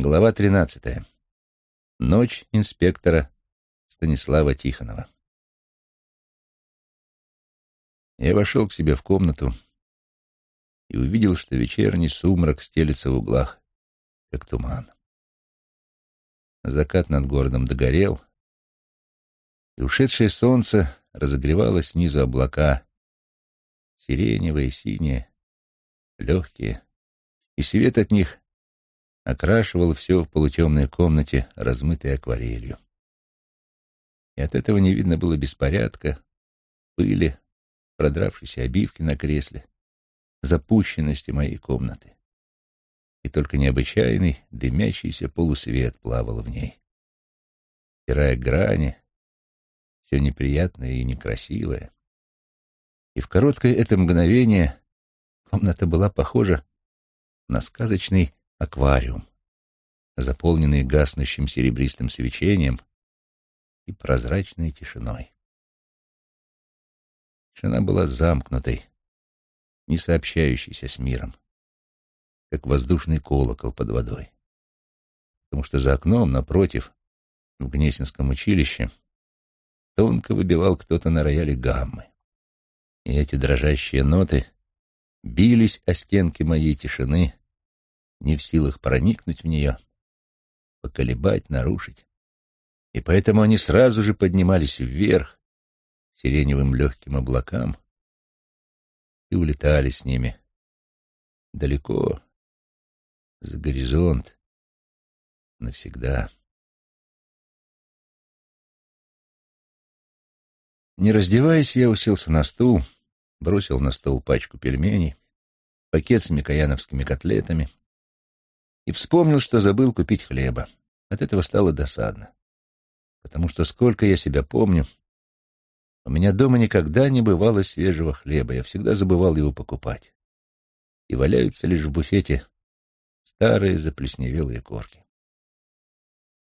Глава тринадцатая. Ночь инспектора Станислава Тихонова. Я вошел к себе в комнату и увидел, что вечерний сумрак стелется в углах, как туман. Закат над городом догорел, и ушедшее солнце разогревало снизу облака, сиреневые, синие, легкие, и свет от них окрашивал все в полутемной комнате, размытой акварелью. И от этого не видно было беспорядка, пыли, продравшейся обивки на кресле, запущенности моей комнаты. И только необычайный, дымящийся полусвет плавал в ней. Стирая грани, все неприятное и некрасивое. И в короткое это мгновение комната была похожа на сказочный аквариум, заполненный гаснущим серебристым свечением и прозрачной тишиной. Тишина была замкнутой, не сообщающейся с миром, как воздушный колокол под водой. Потому что за окном, напротив, в Гнесинском училище, тонко выбивал кто-то на рояле гаммы. И эти дрожащие ноты бились о стенки моей тишины, не в силах проникнуть в нее, поколебать, нарушить. И поэтому они сразу же поднимались вверх, сиреневым легким облакам, и улетали с ними далеко, за горизонт, навсегда. Не раздеваясь, я уселся на стул, бросил на стол пачку пельменей, пакет с микояновскими котлетами, и вспомнил, что забыл купить хлеба. От этого стало досадно, потому что, сколько я себя помню, у меня дома никогда не бывало свежего хлеба, я всегда забывал его покупать. И валяются лишь в буфете старые заплесневелые корки.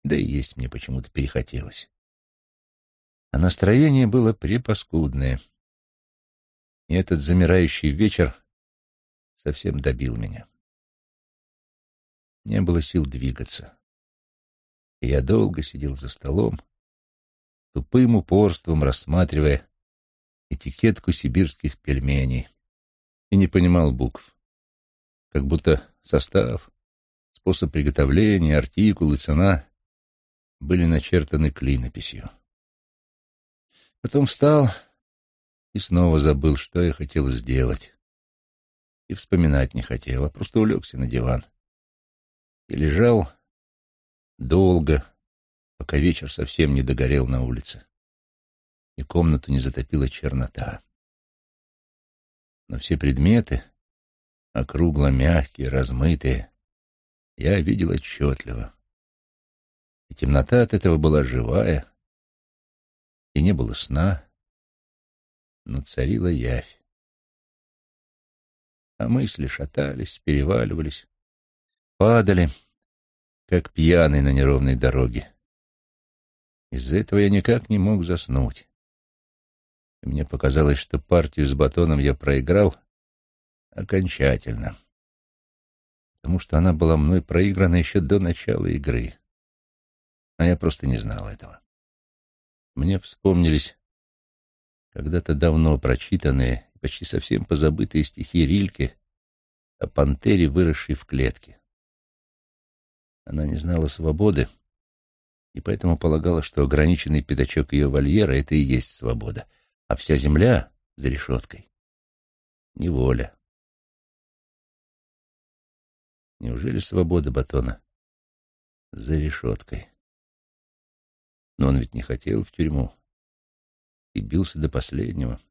Да и есть мне почему-то перехотелось. А настроение было препаскудное. И этот замирающий вечер совсем добил меня. Не было сил двигаться. И я долго сидел за столом, тупым упорством рассматривая этикетку сибирских пельменей, и не понимал букв. Как будто состав, способ приготовления, артикул и цена были начертаны клинописью. Потом встал и снова забыл, что я хотел сделать. И вспоминать не хотел, а просто улегся на диван и лежал долго, пока вечер совсем не догорел на улице, и комнату не затопила чернота. Но все предметы, округло мягкие, размытые, я видел отчетливо. И темнота от этого была живая, и не было сна, но царила явь. А мысли шатались, переваливались, падали, как пьяный на неровной дороге. Из-за этого я никак не мог заснуть. И мне показалось, что партию с батоном я проиграл окончательно, потому что она была мной проиграна еще до начала игры. А я просто не знал этого. Мне вспомнились когда-то давно прочитанные почти совсем позабытые стихи Рильке о пантере, выросшей в клетке. Она не знала свободы, и поэтому полагала, что ограниченный пятачок ее вольера — это и есть свобода, а вся земля за решеткой — неволя. Неужели свобода Батона за решеткой? Но он ведь не хотел в тюрьму и бился до последнего.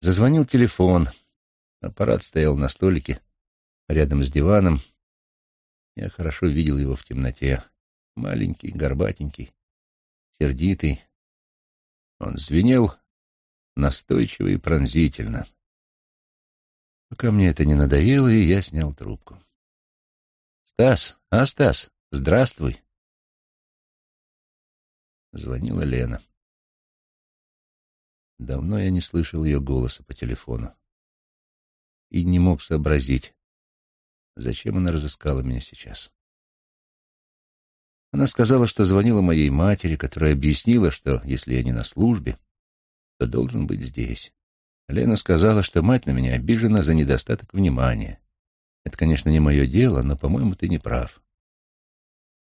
Зазвонил телефон. Аппарат стоял на столике рядом с диваном, я хорошо видел его в темноте. Маленький, горбатенький, сердитый. Он звенел настойчиво и пронзительно. Пока мне это не надоело, и я снял трубку. «Стас, а, Стас, здравствуй!» Звонила Лена. Давно я не слышал ее голоса по телефону и не мог сообразить, зачем она разыскала меня сейчас. Она сказала, что звонила моей матери, которая объяснила, что если я не на службе, то должен быть здесь. Лена сказала, что мать на меня обижена за недостаток внимания. Это, конечно, не мое дело, но, по-моему, ты не прав.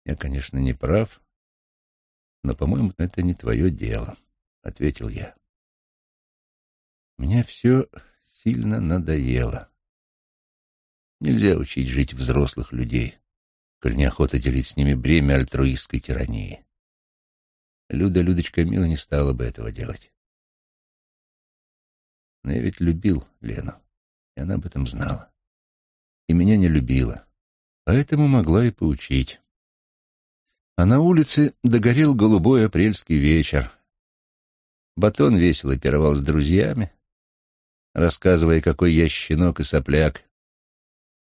Я, конечно, не прав, но, по-моему, это не твое дело, — ответил я. Мне все сильно надоело. Нельзя учить жить взрослых людей, коль неохота делить с ними бремя альтруистской тирании. Люда Людочка Мила не стала бы этого делать. Но я ведь любил Лену, и она об этом знала. И меня не любила, поэтому могла и поучить. А на улице догорел голубой апрельский вечер. Батон весело пировал с друзьями, рассказывая, какой я щенок и сопляк.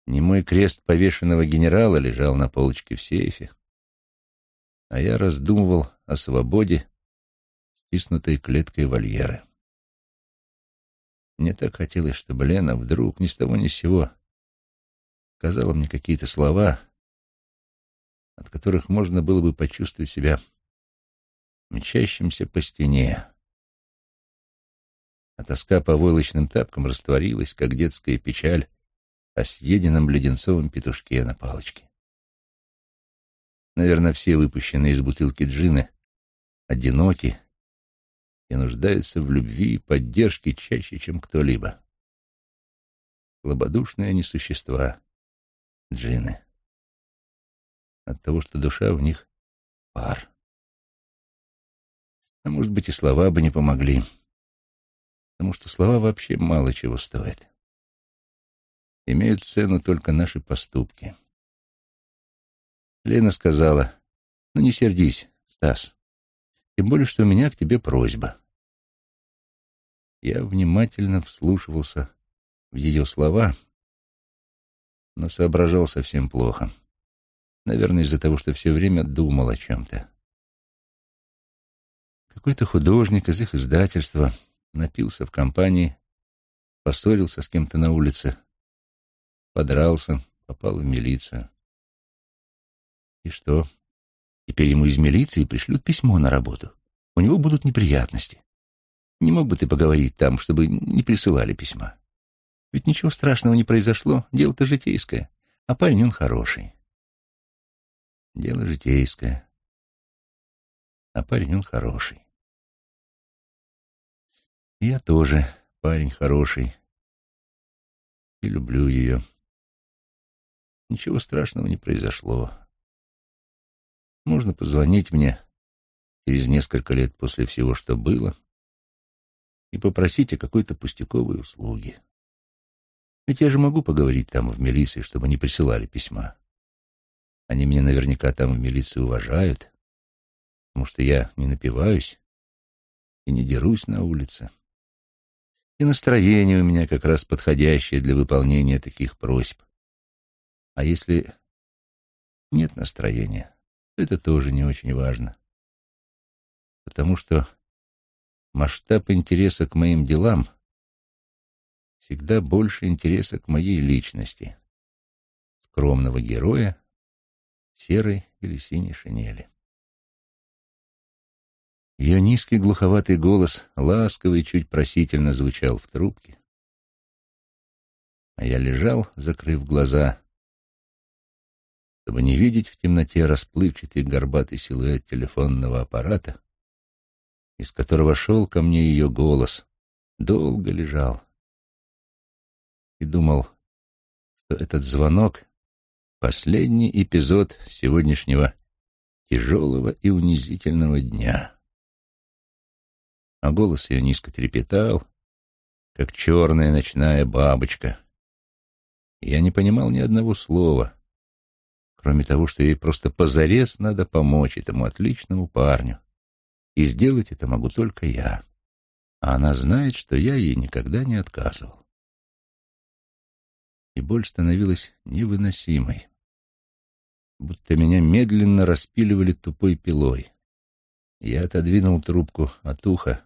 Немой крест повешенного генерала лежал на полочке в сейфе, а я раздумывал о свободе, стиснутой клеткой вольеры. Мне так хотелось, чтобы Лена вдруг ни с того ни с сего сказала мне какие-то слова, от которых можно было бы почувствовать себя мчащимся по стене. А тоска по войлочным тапкам растворилась, как детская печаль о съеденном леденцовом петушке на палочке. Наверное, все выпущенные из бутылки джины одиноки и нуждаются в любви и поддержке чаще, чем кто-либо. Слабодушные они существа, джины. От того, что душа в них пар. А может быть, и слова бы не помогли, потому что слова вообще мало чего стоят. Имеют цену только наши поступки. Лена сказала, ну не сердись, Стас. Тем более, что у меня к тебе просьба. Я внимательно вслушивался в ее слова, но соображал совсем плохо. Наверное, из-за того, что все время думал о чем-то. Какой-то художник из их издательства напился в компании, поссорился с кем-то на улице, подрался, попал в милицию. И что? Теперь ему из милиции пришлют письмо на работу. У него будут неприятности. Не мог бы ты поговорить там, чтобы не присылали письма? Ведь ничего страшного не произошло, дело-то житейское, а парень он хороший. Дело житейское, а парень он хороший. Я тоже парень хороший и люблю ее. Ничего страшного не произошло. Можно позвонить мне через несколько лет после всего, что было, и попросить о какой-то пустяковой услуге. Ведь я же могу поговорить там в милиции, чтобы не присылали письма. Они меня наверняка там в милиции уважают, потому что я не напиваюсь и не дерусь на улице. И настроение у меня как раз подходящее для выполнения таких просьб. А если нет настроения, это тоже не очень важно. Потому что масштаб интереса к моим делам всегда больше интереса к моей личности, скромного героя серой или синей шинели. Ее низкий глуховатый голос ласково и чуть просительно звучал в трубке. А я лежал, закрыв глаза, чтобы не видеть в темноте расплывчатый горбатый силуэт телефонного аппарата, из которого шел ко мне ее голос, долго лежал и думал, что этот звонок — последний эпизод сегодняшнего тяжелого и унизительного дня. А голос ее низко трепетал, как черная ночная бабочка. Я не понимал ни одного слова — кроме того, что ей просто позарез надо помочь этому отличному парню. И сделать это могу только я. А она знает, что я ей никогда не отказывал. И боль становилась невыносимой, будто меня медленно распиливали тупой пилой. Я отодвинул трубку от уха,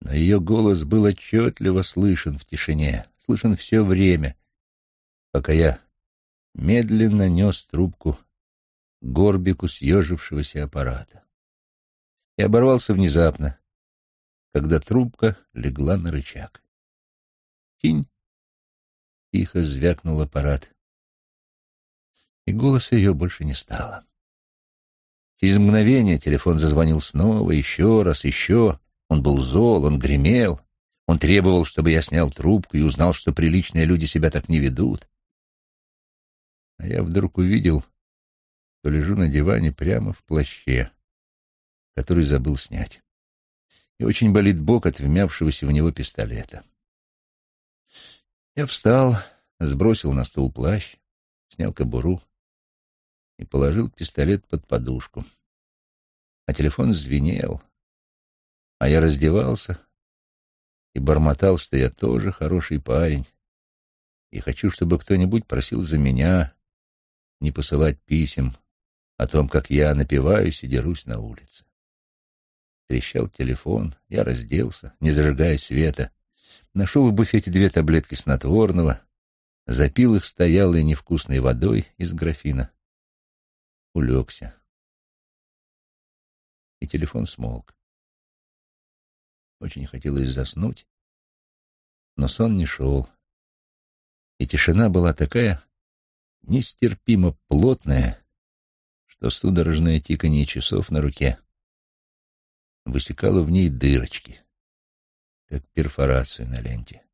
но ее голос был отчетливо слышен в тишине, слышен все время, пока я медленно нес трубку горбику съежившегося аппарата. И оборвался внезапно, когда трубка легла на рычаг. Тинь! Тихо звякнул аппарат, и голоса ее больше не стало. Через мгновение телефон зазвонил снова, еще раз, еще. Он был зол, он гремел. Он требовал, чтобы я снял трубку и узнал, что приличные люди себя так не ведут. А я вдруг увидел, что лежу на диване прямо в плаще, который забыл снять. И очень болит бок от вмявшегося в него пистолета. Я встал, сбросил на стул плащ, снял кобуру и положил пистолет под подушку. А телефон звенел, а я раздевался и бормотал, что я тоже хороший парень, и хочу, чтобы кто-нибудь просил за меня не посылать писем о том, как я напиваюсь и дерусь на улице. Трещал телефон, я разделся, не зажигая света, нашел в буфете две таблетки снотворного, запил их стоялой невкусной водой из графина улегся. И телефон смолк. Очень хотелось заснуть, но сон не шел. И тишина была такая нестерпимо плотная, что судорожное тиканье часов на руке высекало в ней дырочки, как перфорацию на ленте.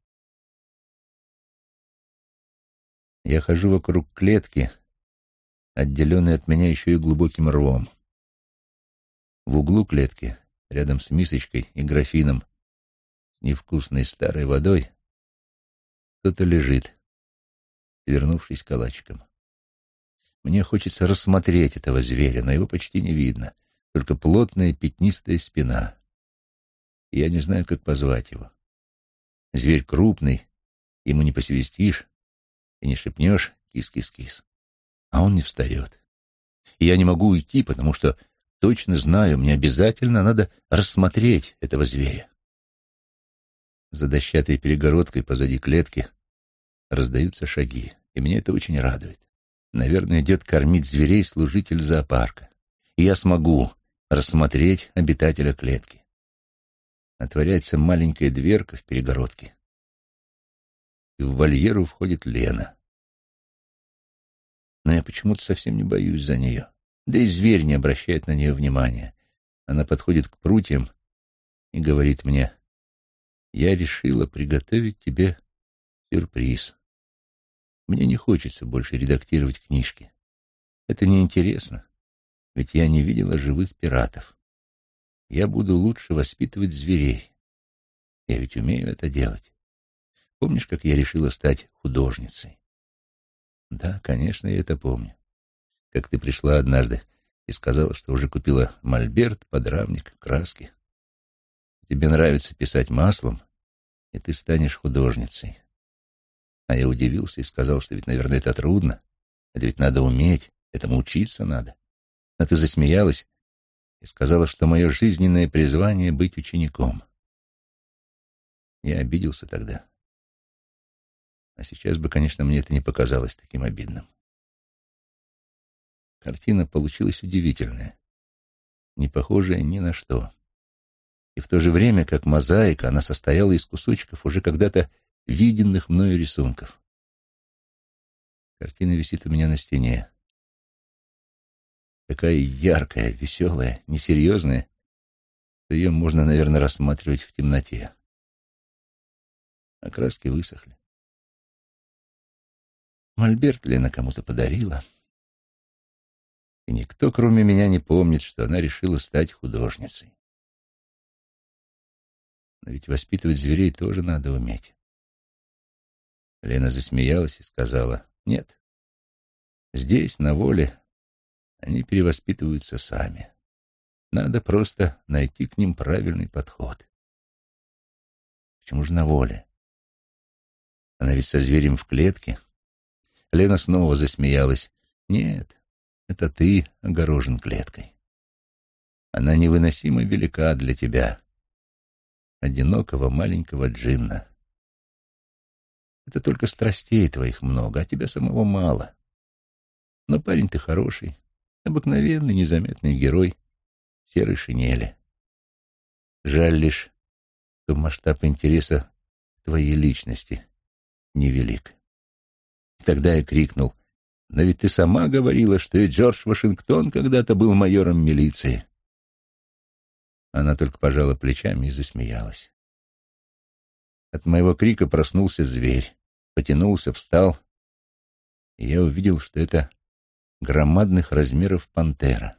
Я хожу вокруг клетки, отделенный от меня еще и глубоким рвом. В углу клетки, рядом с мисочкой и графином с невкусной старой водой, кто-то лежит, вернувшись калачиком. Мне хочется рассмотреть этого зверя, но его почти не видно, только плотная пятнистая спина. И я не знаю, как позвать его. Зверь крупный, ему не посвистишь и не шепнешь «кис-кис-кис» а он не встает. И я не могу уйти, потому что точно знаю, мне обязательно надо рассмотреть этого зверя. За дощатой перегородкой позади клетки раздаются шаги, и мне это очень радует. Наверное, идет кормить зверей служитель зоопарка. И я смогу рассмотреть обитателя клетки. Отворяется маленькая дверка в перегородке. И в вольеру входит Лена но я почему-то совсем не боюсь за нее. Да и зверь не обращает на нее внимания. Она подходит к прутьям и говорит мне, «Я решила приготовить тебе сюрприз. Мне не хочется больше редактировать книжки. Это неинтересно, ведь я не видела живых пиратов. Я буду лучше воспитывать зверей. Я ведь умею это делать. Помнишь, как я решила стать художницей? Да, конечно, я это помню. Как ты пришла однажды и сказала, что уже купила мольберт, подрамник, краски. Тебе нравится писать маслом, и ты станешь художницей. А я удивился и сказал, что ведь, наверное, это трудно. Это ведь надо уметь, этому учиться надо. А ты засмеялась и сказала, что мое жизненное призвание — быть учеником. Я обиделся тогда. А сейчас бы, конечно, мне это не показалось таким обидным. Картина получилась удивительная, не похожая ни на что. И в то же время, как мозаика, она состояла из кусочков уже когда-то виденных мною рисунков. Картина висит у меня на стене. Такая яркая, веселая, несерьезная, что ее можно, наверное, рассматривать в темноте. А краски высохли. Мольберт Лена кому-то подарила. И никто, кроме меня, не помнит, что она решила стать художницей. Но ведь воспитывать зверей тоже надо уметь. Лена засмеялась и сказала, нет, здесь, на воле, они перевоспитываются сами. Надо просто найти к ним правильный подход. Почему же на воле? Она ведь со зверем в клетке, Лена снова засмеялась. «Нет, это ты огорожен клеткой. Она невыносимо велика для тебя, одинокого маленького джинна. Это только страстей твоих много, а тебя самого мало. Но парень ты хороший, обыкновенный, незаметный герой в серой шинели. Жаль лишь, что масштаб интереса твоей личности невелик. Тогда я крикнул, «Но ведь ты сама говорила, что и Джордж Вашингтон когда-то был майором милиции». Она только пожала плечами и засмеялась. От моего крика проснулся зверь, потянулся, встал, и я увидел, что это громадных размеров пантера.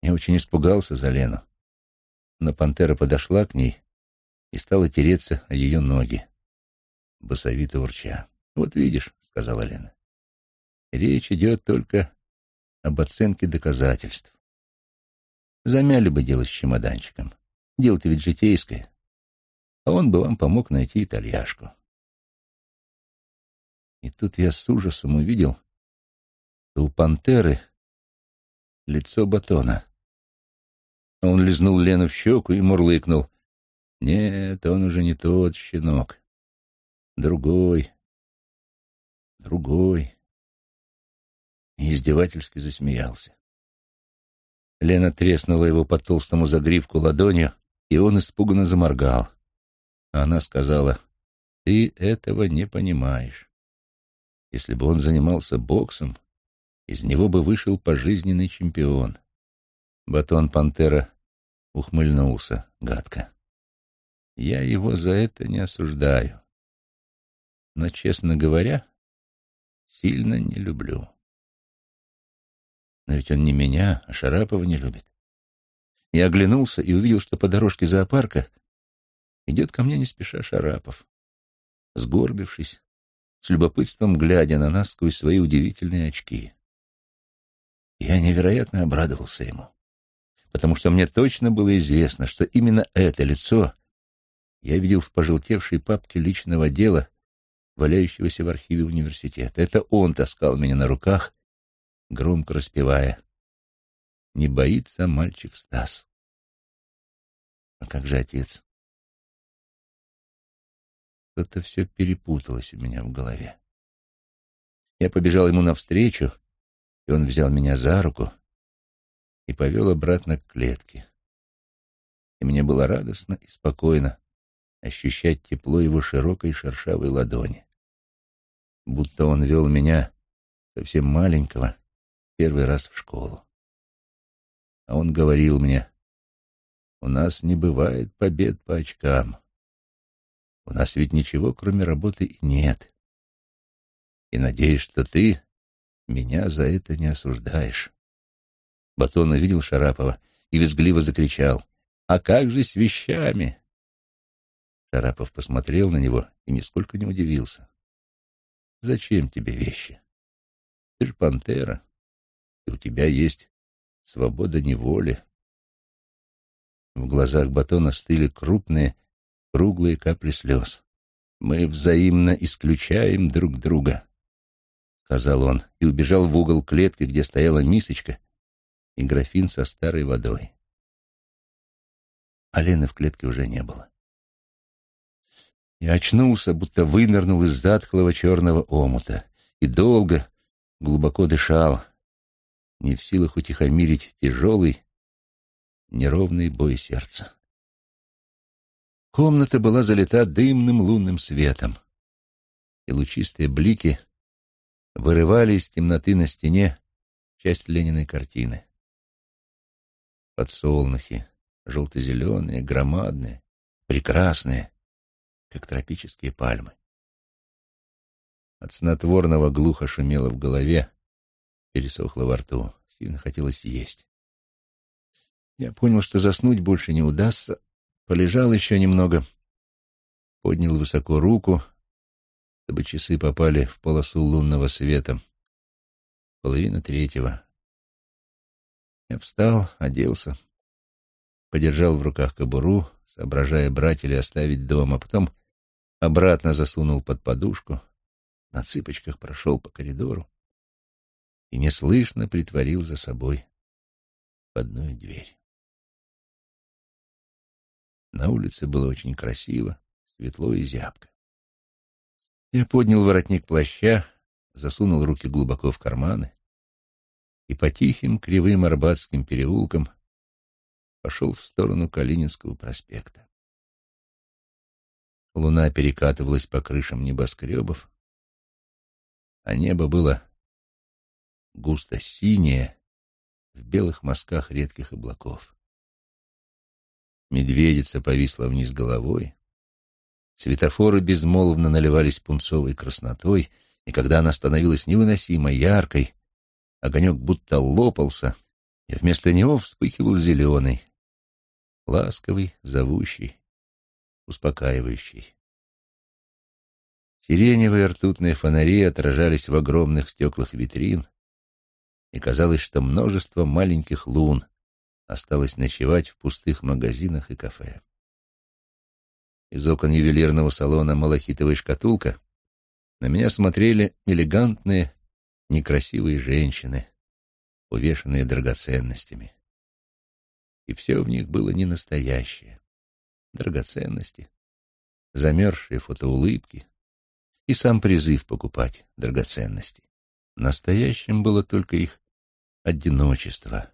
Я очень испугался за Лену, но пантера подошла к ней и стала тереться о ее ноги, басовито урча. «Вот видишь», — сказала Лена, — «речь идет только об оценке доказательств. Замяли бы дело с чемоданчиком. Дело-то ведь житейское. А он бы вам помог найти итальяшку». И тут я с ужасом увидел, что у пантеры лицо батона. Он лизнул Лену в щеку и мурлыкнул. Нет, он уже не тот щенок. Другой. Другой. И издевательски засмеялся. Лена треснула его по толстому загривку ладонью, и он испуганно заморгал. Она сказала, «Ты этого не понимаешь. Если бы он занимался боксом, из него бы вышел пожизненный чемпион». Батон Пантера ухмыльнулся гадко. Я его за это не осуждаю. Но, честно говоря, сильно не люблю. Но ведь он не меня, а Шарапова не любит. Я оглянулся и увидел, что по дорожке зоопарка идет ко мне не спеша Шарапов, сгорбившись, с любопытством глядя на нас сквозь свои удивительные очки. Я невероятно обрадовался ему потому что мне точно было известно, что именно это лицо я видел в пожелтевшей папке личного дела, валяющегося в архиве университета. Это он таскал меня на руках, громко распевая «Не боится мальчик Стас». А как же отец? Что-то все перепуталось у меня в голове. Я побежал ему навстречу, и он взял меня за руку — и повел обратно к клетке. И мне было радостно и спокойно ощущать тепло его широкой шершавой ладони. Будто он вел меня, совсем маленького, первый раз в школу. А он говорил мне, у нас не бывает побед по очкам. У нас ведь ничего, кроме работы, и нет. И надеюсь, что ты меня за это не осуждаешь. Батон увидел Шарапова и визгливо закричал. «А как же с вещами?» Шарапов посмотрел на него и нисколько не удивился. «Зачем тебе вещи? Ты же пантера, и у тебя есть свобода неволи». В глазах Батона стыли крупные, круглые капли слез. «Мы взаимно исключаем друг друга», — сказал он, и убежал в угол клетки, где стояла мисочка и графин со старой водой. А в клетке уже не было. Я очнулся, будто вынырнул из затхлого черного омута, и долго, глубоко дышал, не в силах утихомирить тяжелый, неровный бой сердца. Комната была залита дымным лунным светом, и лучистые блики вырывали из темноты на стене часть Лениной картины подсолнухи, желто-зеленые, громадные, прекрасные, как тропические пальмы. От снотворного глухо шумело в голове, пересохло во рту, сильно хотелось есть. Я понял, что заснуть больше не удастся, полежал еще немного, поднял высоко руку, чтобы часы попали в полосу лунного света. Половина третьего. Я встал, оделся, подержал в руках кобуру, соображая, брать или оставить дома, потом обратно засунул под подушку, на цыпочках прошел по коридору и неслышно притворил за собой входную дверь. На улице было очень красиво, светло и зябко. Я поднял воротник плаща, засунул руки глубоко в карманы и по тихим кривым арбатским переулкам пошел в сторону Калининского проспекта. Луна перекатывалась по крышам небоскребов, а небо было густо синее в белых мазках редких облаков. Медведица повисла вниз головой, Светофоры безмолвно наливались пунцовой краснотой, и когда она становилась невыносимо яркой, огонек будто лопался, и вместо него вспыхивал зеленый, ласковый, зовущий, успокаивающий. Сиреневые ртутные фонари отражались в огромных стеклах витрин, и казалось, что множество маленьких лун осталось ночевать в пустых магазинах и кафе. Из окон ювелирного салона «Малахитовая шкатулка» на меня смотрели элегантные, некрасивые женщины, увешанные драгоценностями. И все в них было не настоящее. Драгоценности, замерзшие фотоулыбки и сам призыв покупать драгоценности. Настоящим было только их одиночество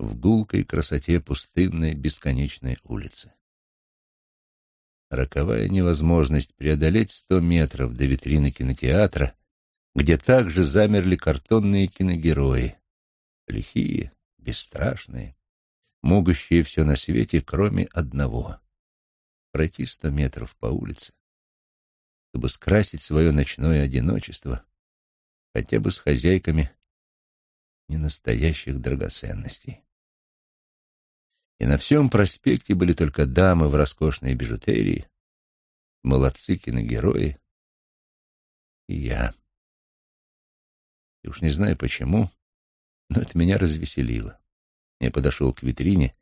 в гулкой красоте пустынной бесконечной улицы роковая невозможность преодолеть сто метров до витрины кинотеатра, где также замерли картонные киногерои, лихие, бесстрашные, могущие все на свете, кроме одного — пройти сто метров по улице, чтобы скрасить свое ночное одиночество хотя бы с хозяйками ненастоящих драгоценностей. И на всем проспекте были только дамы в роскошной бижутерии, молодцы киногерои и я. И уж не знаю почему, но это меня развеселило. Я подошел к витрине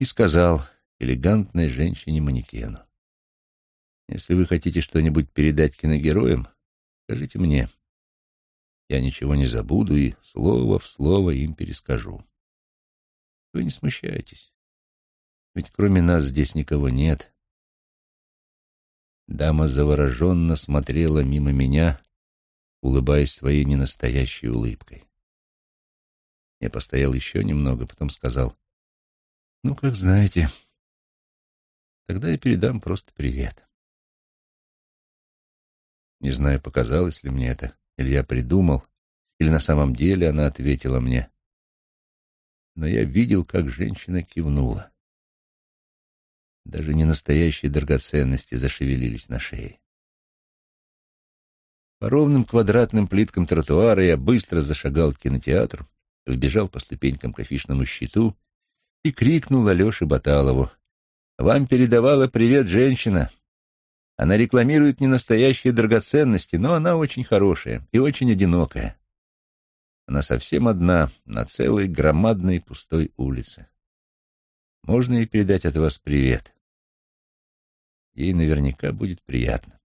и сказал элегантной женщине-манекену. «Если вы хотите что-нибудь передать киногероям, скажите мне. Я ничего не забуду и слово в слово им перескажу». Вы не смущайтесь. Ведь кроме нас здесь никого нет. Дама завороженно смотрела мимо меня, улыбаясь своей ненастоящей улыбкой. Я постоял еще немного, потом сказал, «Ну, как знаете, тогда я передам просто привет». Не знаю, показалось ли мне это, или я придумал, или на самом деле она ответила мне, но я видел, как женщина кивнула. Даже не настоящие драгоценности зашевелились на шее. По ровным квадратным плиткам тротуара я быстро зашагал в кинотеатр, вбежал по ступенькам к афишному щиту и крикнул Алёше Баталову. «Вам передавала привет женщина. Она рекламирует не настоящие драгоценности, но она очень хорошая и очень одинокая. Она совсем одна на целой громадной пустой улице. Можно ей передать от вас привет? Ей наверняка будет приятно.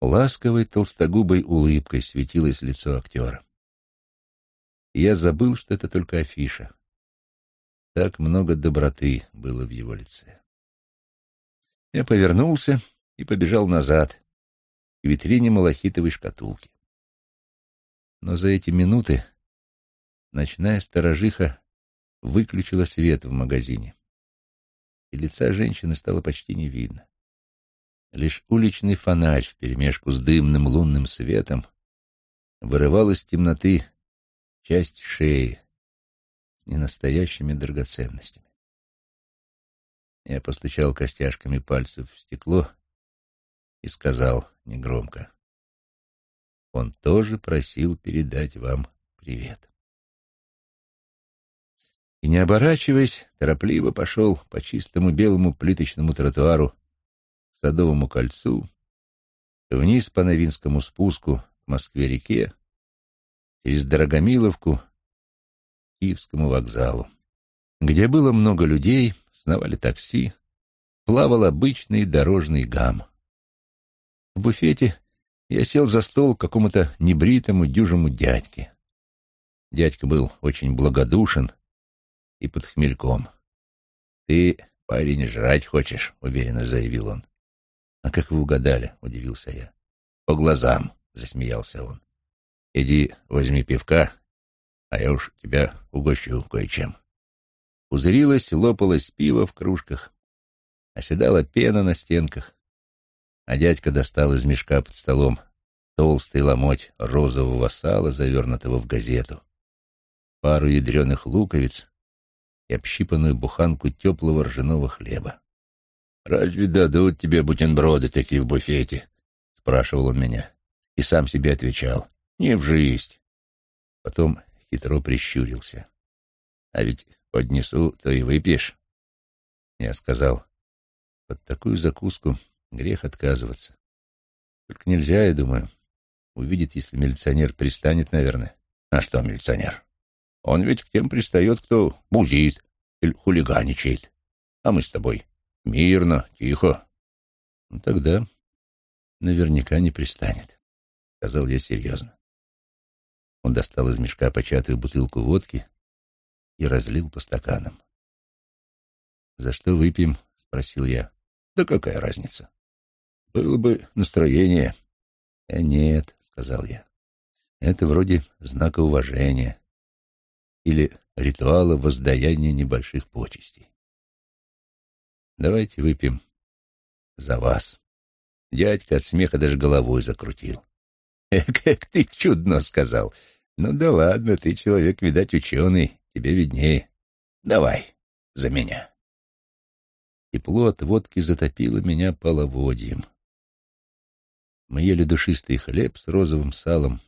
Ласковой толстогубой улыбкой светилось лицо актера. И я забыл, что это только афиша. Так много доброты было в его лице. Я повернулся и побежал назад, к витрине малахитовой шкатулки. Но за эти минуты ночная сторожиха выключила свет в магазине, и лица женщины стало почти не видно. Лишь уличный фонарь вперемешку с дымным лунным светом вырывал из темноты часть шеи с ненастоящими драгоценностями. Я постучал костяшками пальцев в стекло и сказал негромко. Он тоже просил передать вам привет. И, не оборачиваясь, торопливо пошел по чистому белому плиточному тротуару к Садовому кольцу, вниз по Новинскому спуску к Москве-реке, через Дорогомиловку к Киевскому вокзалу, где было много людей, сновали такси, плавал обычный дорожный гам. В буфете я сел за стол к какому-то небритому дюжему дядьке. Дядька был очень благодушен и под хмельком. «Ты, парень, жрать хочешь?» — уверенно заявил он. «А как вы угадали?» — удивился я. по глазам, — засмеялся он. Иди возьми пивка, а я уж тебя угощу кое-чем. Пузырилось, лопалось пиво в кружках, оседала пена на стенках, а дядька достал из мешка под столом толстый ломоть розового сала, завернутого в газету, пару ядреных луковиц и общипанную буханку теплого ржаного хлеба. «Разве дадут тебе бутерброды такие в буфете?» — спрашивал он меня. И сам себе отвечал. «Не в жизнь». Потом хитро прищурился. «А ведь поднесу, то и выпьешь». Я сказал, под такую закуску грех отказываться. Только нельзя, я думаю. Увидит, если милиционер пристанет, наверное. А что милиционер? Он ведь к тем пристает, кто бузит или хулиганичает. А мы с тобой Мирно, тихо. Ну, тогда наверняка не пристанет, — сказал я серьезно. Он достал из мешка початую бутылку водки и разлил по стаканам. «За что выпьем?» — спросил я. «Да какая разница? Было бы настроение». «Э, нет», — сказал я. «Это вроде знака уважения или ритуала воздаяния небольших почестей. Давайте выпьем за вас. Дядька от смеха даже головой закрутил. «Э, как ты чудно сказал. Ну да ладно, ты человек, видать, ученый, тебе виднее. Давай, за меня. Тепло от водки затопило меня половодьем. Мы ели душистый хлеб с розовым салом,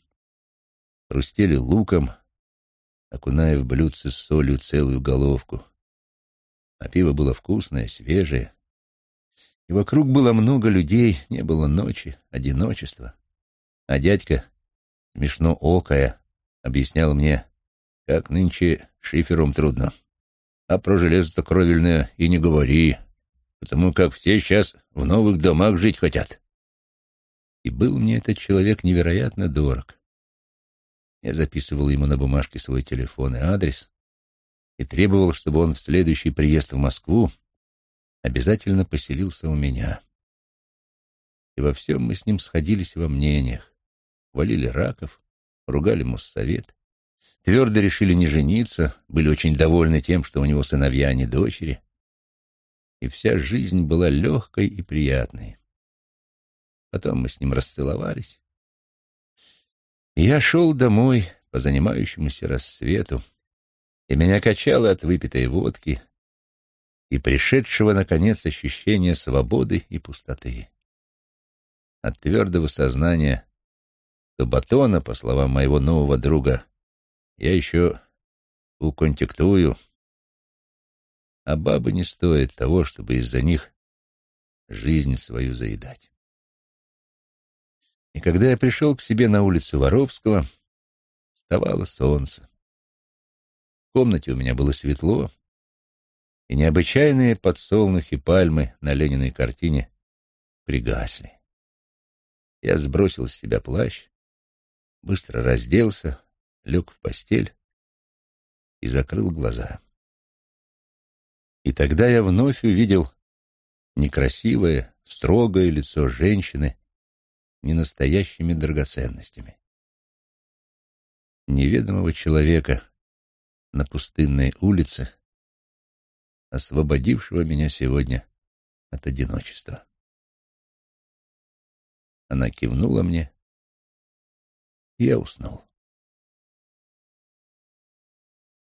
хрустели луком, окуная в блюдце с солью целую головку — а пиво было вкусное, свежее. И вокруг было много людей, не было ночи, одиночества. А дядька, смешно окая, объяснял мне, как нынче шифером трудно. А про железо-то кровельное и не говори, потому как все сейчас в новых домах жить хотят. И был мне этот человек невероятно дорог. Я записывал ему на бумажке свой телефон и адрес, и требовал, чтобы он в следующий приезд в Москву обязательно поселился у меня. И во всем мы с ним сходились во мнениях, хвалили раков, ругали Моссовет, твердо решили не жениться, были очень довольны тем, что у него сыновья, а не дочери. И вся жизнь была легкой и приятной. Потом мы с ним расцеловались. Я шел домой по занимающемуся рассвету, и меня качало от выпитой водки и пришедшего, наконец, ощущения свободы и пустоты. От твердого сознания, что батона, по словам моего нового друга, я еще уконтектую, а бабы не стоят того, чтобы из-за них жизнь свою заедать. И когда я пришел к себе на улицу Воровского, вставало солнце. В комнате у меня было светло, и необычайные подсолнухи пальмы на Лениной картине пригасли. Я сбросил с себя плащ, быстро разделся, лег в постель и закрыл глаза. И тогда я вновь увидел некрасивое, строгое лицо женщины ненастоящими драгоценностями. Неведомого человека, на пустынной улице, освободившего меня сегодня от одиночества. Она кивнула мне, и я уснул.